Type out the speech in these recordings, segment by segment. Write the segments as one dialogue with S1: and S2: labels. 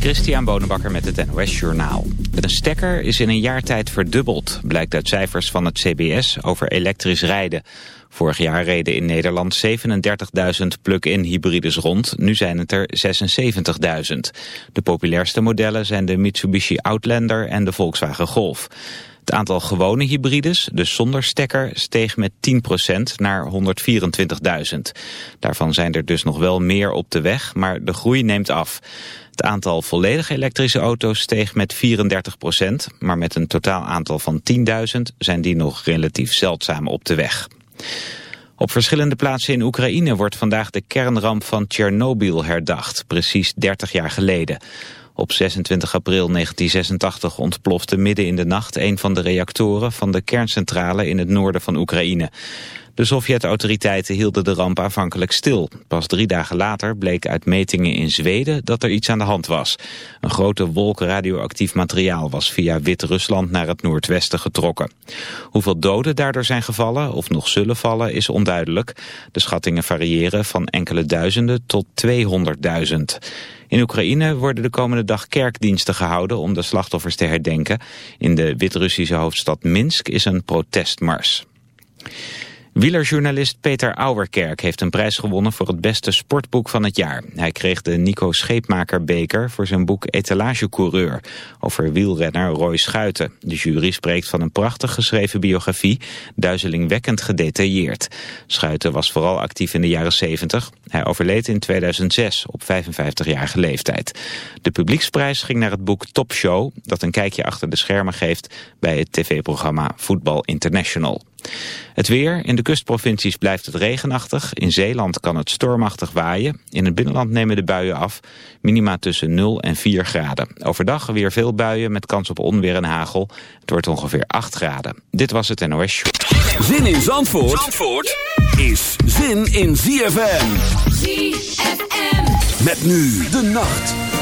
S1: Christian Bonenbakker met het NOS Journaal. Een stekker is in een jaar tijd verdubbeld, blijkt uit cijfers van het CBS over elektrisch rijden. Vorig jaar reden in Nederland 37.000 plug-in hybrides rond, nu zijn het er 76.000. De populairste modellen zijn de Mitsubishi Outlander en de Volkswagen Golf. Het aantal gewone hybrides, dus zonder stekker, steeg met 10% naar 124.000. Daarvan zijn er dus nog wel meer op de weg, maar de groei neemt af. Het aantal volledig elektrische auto's steeg met 34%, maar met een totaal aantal van 10.000 zijn die nog relatief zeldzaam op de weg. Op verschillende plaatsen in Oekraïne wordt vandaag de kernramp van Tsjernobyl herdacht, precies 30 jaar geleden. Op 26 april 1986 ontplofte midden in de nacht een van de reactoren van de kerncentrale in het noorden van Oekraïne. De Sovjet-autoriteiten hielden de ramp aanvankelijk stil. Pas drie dagen later bleek uit metingen in Zweden dat er iets aan de hand was. Een grote wolk radioactief materiaal was via Wit-Rusland naar het noordwesten getrokken. Hoeveel doden daardoor zijn gevallen of nog zullen vallen is onduidelijk. De schattingen variëren van enkele duizenden tot 200.000. In Oekraïne worden de komende dag kerkdiensten gehouden om de slachtoffers te herdenken. In de Wit-Russische hoofdstad Minsk is een protestmars. Wielerjournalist Peter Auwerkerk heeft een prijs gewonnen voor het beste sportboek van het jaar. Hij kreeg de Nico Scheepmaker beker voor zijn boek Etalagecoureur over wielrenner Roy Schuiten. De jury spreekt van een prachtig geschreven biografie, duizelingwekkend gedetailleerd. Schuiten was vooral actief in de jaren 70. Hij overleed in 2006 op 55-jarige leeftijd. De publieksprijs ging naar het boek Top Show, dat een kijkje achter de schermen geeft bij het tv-programma Voetbal International. Het weer. In de kustprovincies blijft het regenachtig. In Zeeland kan het stormachtig waaien. In het binnenland nemen de buien af. Minima tussen 0 en 4 graden. Overdag weer veel buien met kans op onweer en hagel. Het wordt ongeveer 8 graden. Dit was het NOS Show.
S2: Zin in Zandvoort, Zandvoort is zin in ZFM.
S3: ZFM.
S2: Met nu de nacht.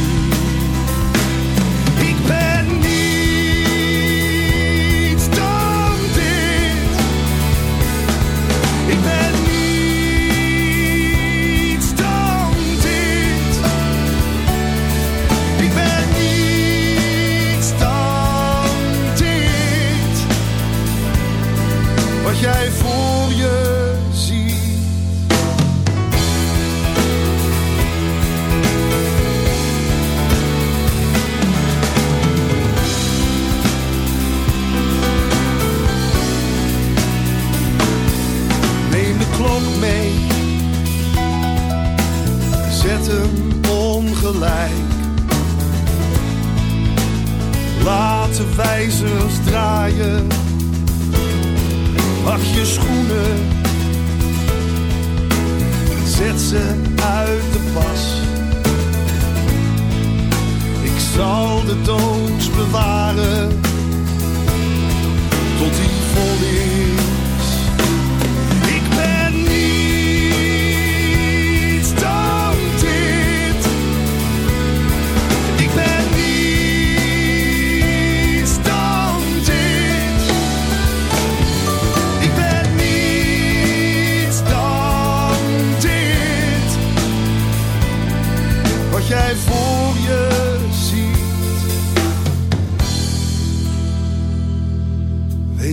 S4: mee. Zet hem ongelijk. Laat de wijzers draaien. Mag je schoenen. Zet ze uit de pas. Ik zal de doods bewaren. Tot die volle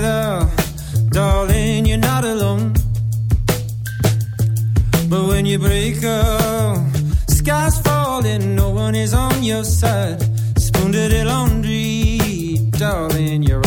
S5: together, darling, you're not alone. But when you break up, sky's falling, no one is on your side. Spoon to the laundry, darling, you're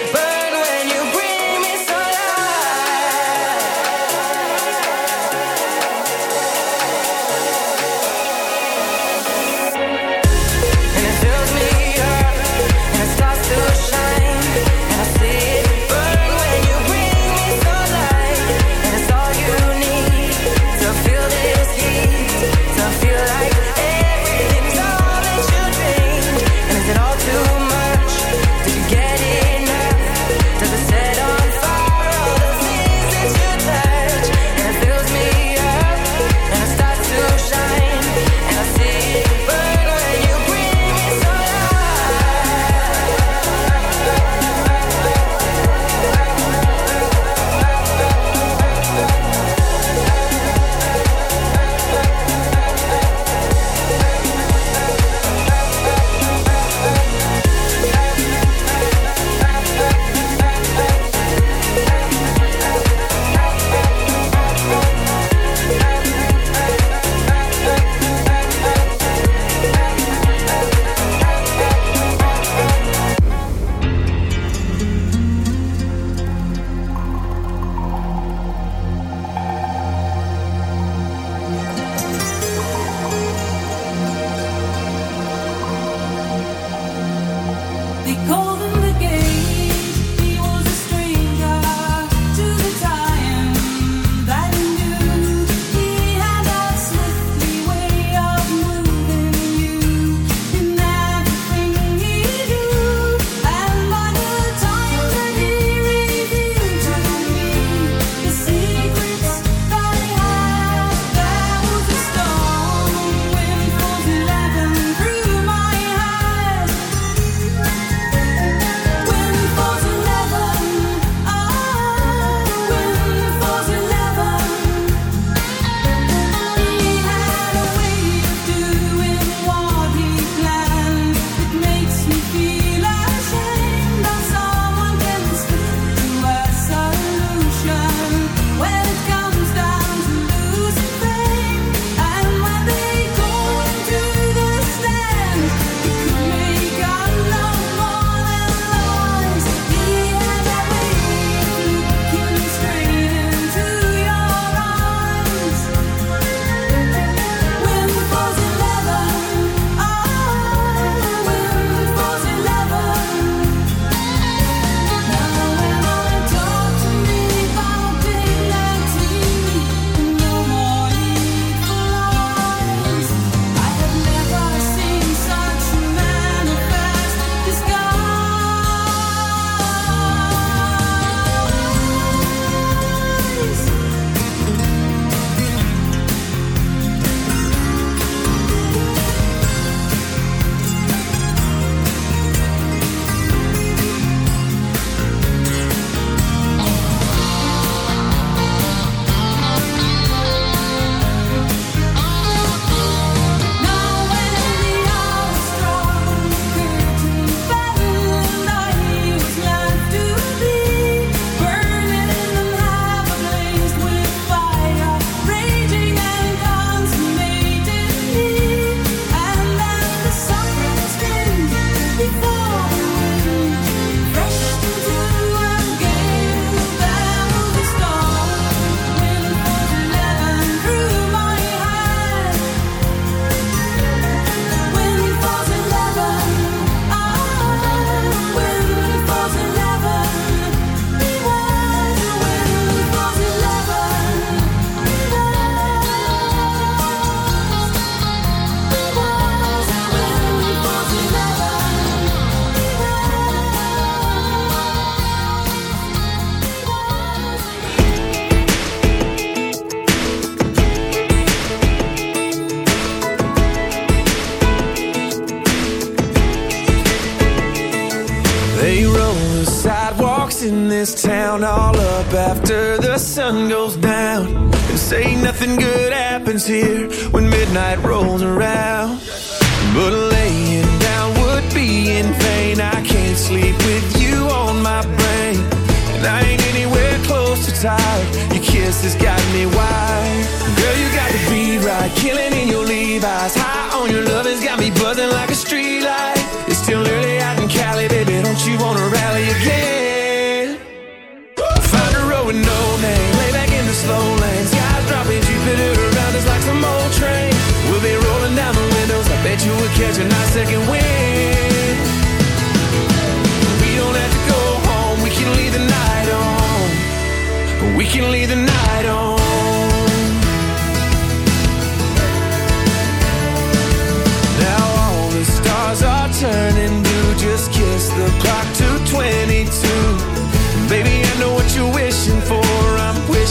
S6: here.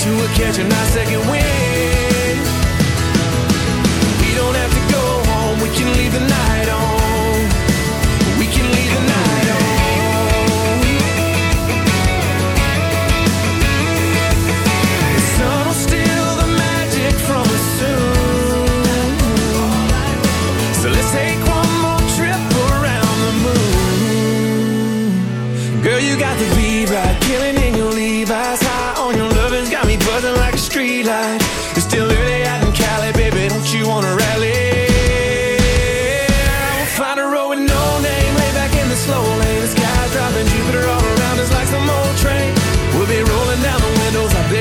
S6: that you catch catching our second wind. We don't have to go home, we can leave the night.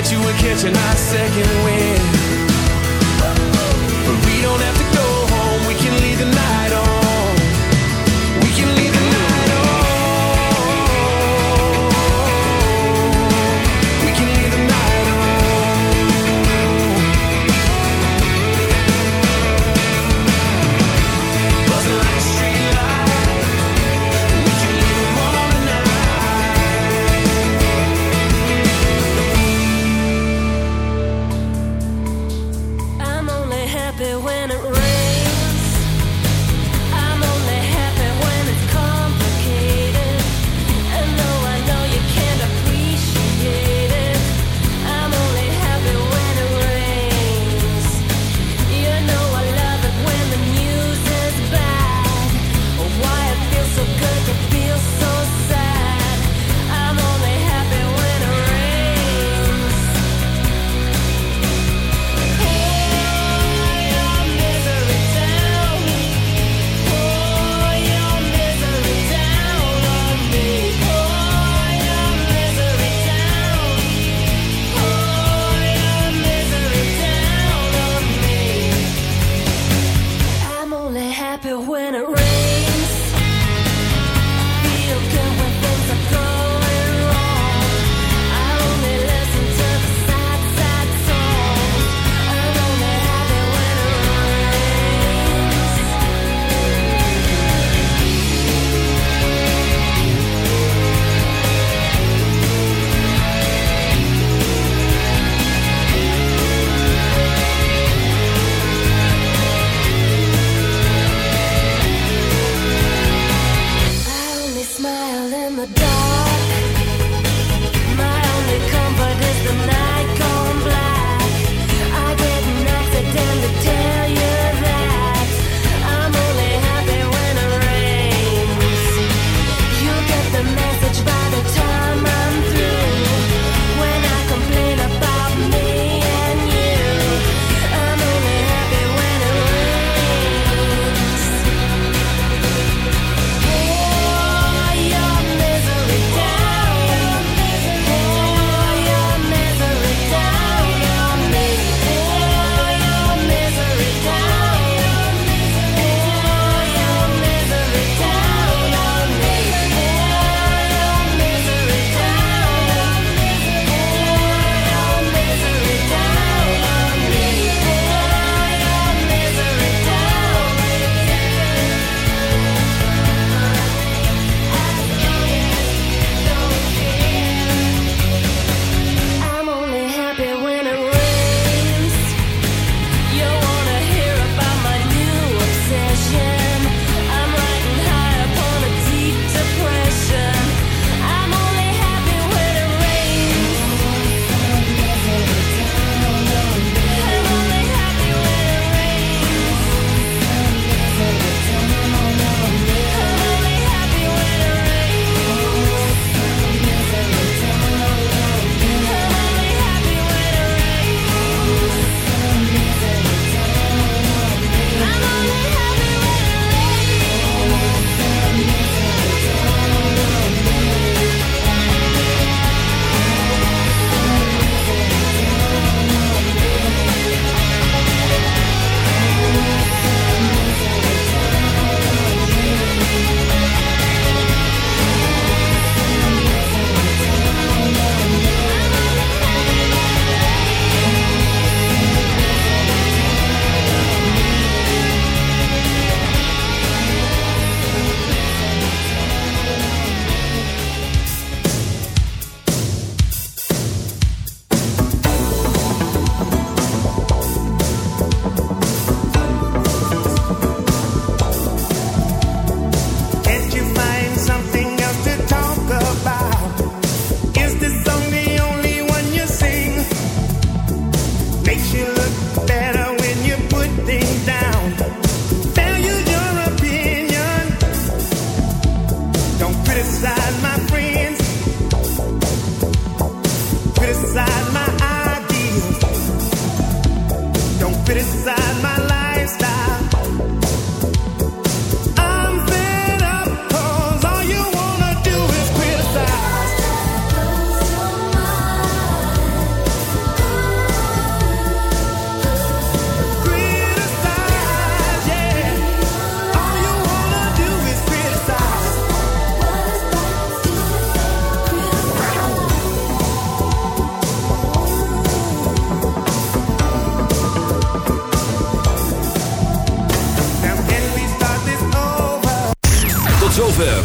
S6: bet you were catching our second wind. But we don't have